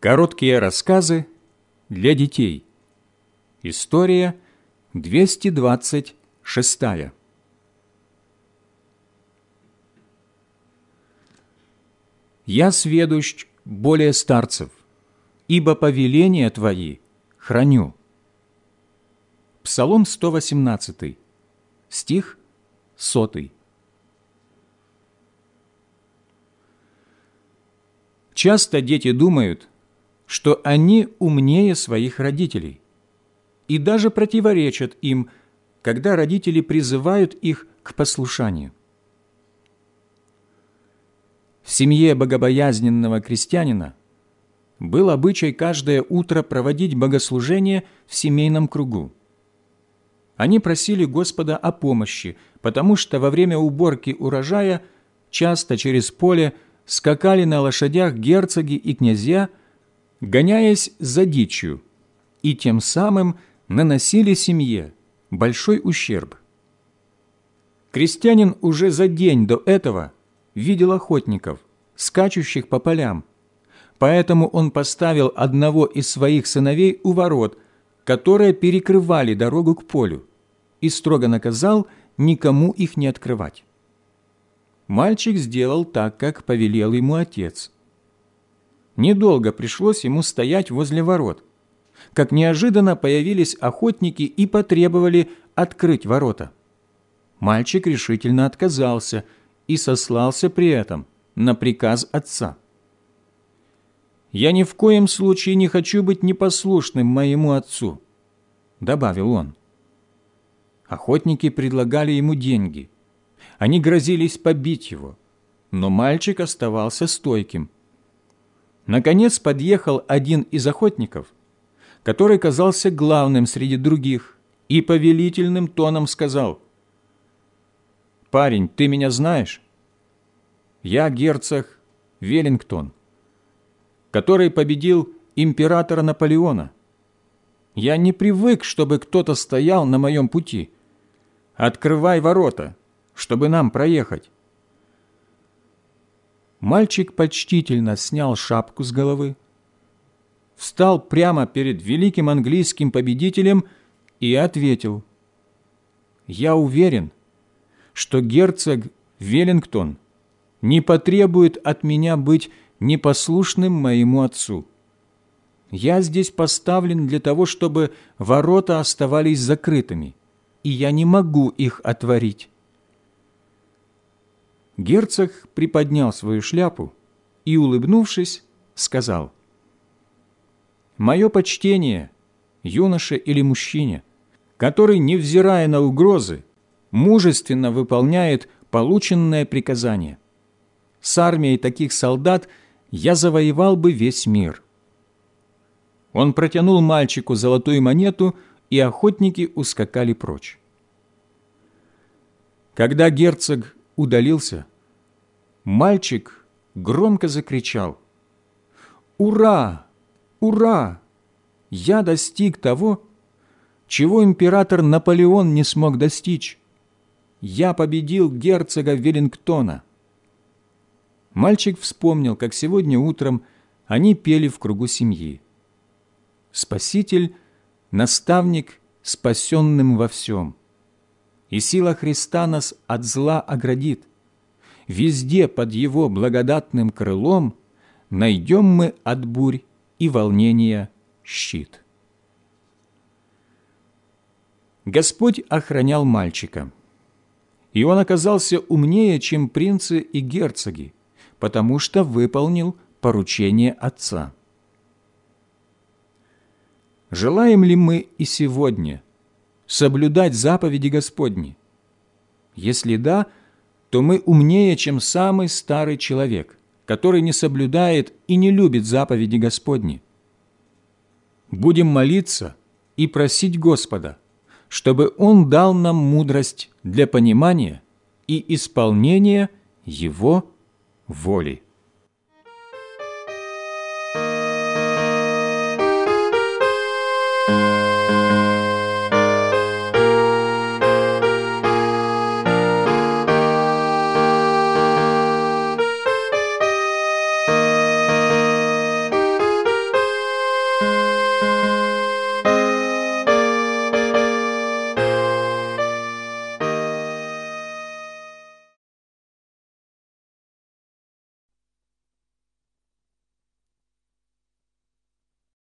Короткие рассказы для детей. История 226. Я сведущ более старцев, ибо повеления Твои храню. Псалом 118, стих 100. Часто дети думают, что они умнее своих родителей и даже противоречат им, когда родители призывают их к послушанию. В семье богобоязненного крестьянина был обычай каждое утро проводить богослужение в семейном кругу. Они просили Господа о помощи, потому что во время уборки урожая часто через поле скакали на лошадях герцоги и князья – гоняясь за дичью, и тем самым наносили семье большой ущерб. Крестьянин уже за день до этого видел охотников, скачущих по полям, поэтому он поставил одного из своих сыновей у ворот, которые перекрывали дорогу к полю, и строго наказал никому их не открывать. Мальчик сделал так, как повелел ему отец – Недолго пришлось ему стоять возле ворот, как неожиданно появились охотники и потребовали открыть ворота. Мальчик решительно отказался и сослался при этом на приказ отца. «Я ни в коем случае не хочу быть непослушным моему отцу», — добавил он. Охотники предлагали ему деньги. Они грозились побить его, но мальчик оставался стойким — Наконец подъехал один из охотников, который казался главным среди других, и повелительным тоном сказал, «Парень, ты меня знаешь? Я герцог Веллингтон, который победил императора Наполеона. Я не привык, чтобы кто-то стоял на моем пути. Открывай ворота, чтобы нам проехать». Мальчик почтительно снял шапку с головы, встал прямо перед великим английским победителем и ответил, «Я уверен, что герцог Веллингтон не потребует от меня быть непослушным моему отцу. Я здесь поставлен для того, чтобы ворота оставались закрытыми, и я не могу их отворить. Герцог приподнял свою шляпу и, улыбнувшись, сказал, «Мое почтение, юноше или мужчине, который, невзирая на угрозы, мужественно выполняет полученное приказание. С армией таких солдат я завоевал бы весь мир». Он протянул мальчику золотую монету, и охотники ускакали прочь. Когда герцог удалился, мальчик громко закричал «Ура! Ура! Я достиг того, чего император Наполеон не смог достичь. Я победил герцога Веллингтона». Мальчик вспомнил, как сегодня утром они пели в кругу семьи. «Спаситель – наставник, спасенным во всем» и сила Христа нас от зла оградит. Везде под Его благодатным крылом найдем мы от бурь и волнения щит. Господь охранял мальчика, и он оказался умнее, чем принцы и герцоги, потому что выполнил поручение Отца. Желаем ли мы и сегодня – соблюдать заповеди Господни? Если да, то мы умнее, чем самый старый человек, который не соблюдает и не любит заповеди Господни. Будем молиться и просить Господа, чтобы Он дал нам мудрость для понимания и исполнения Его воли.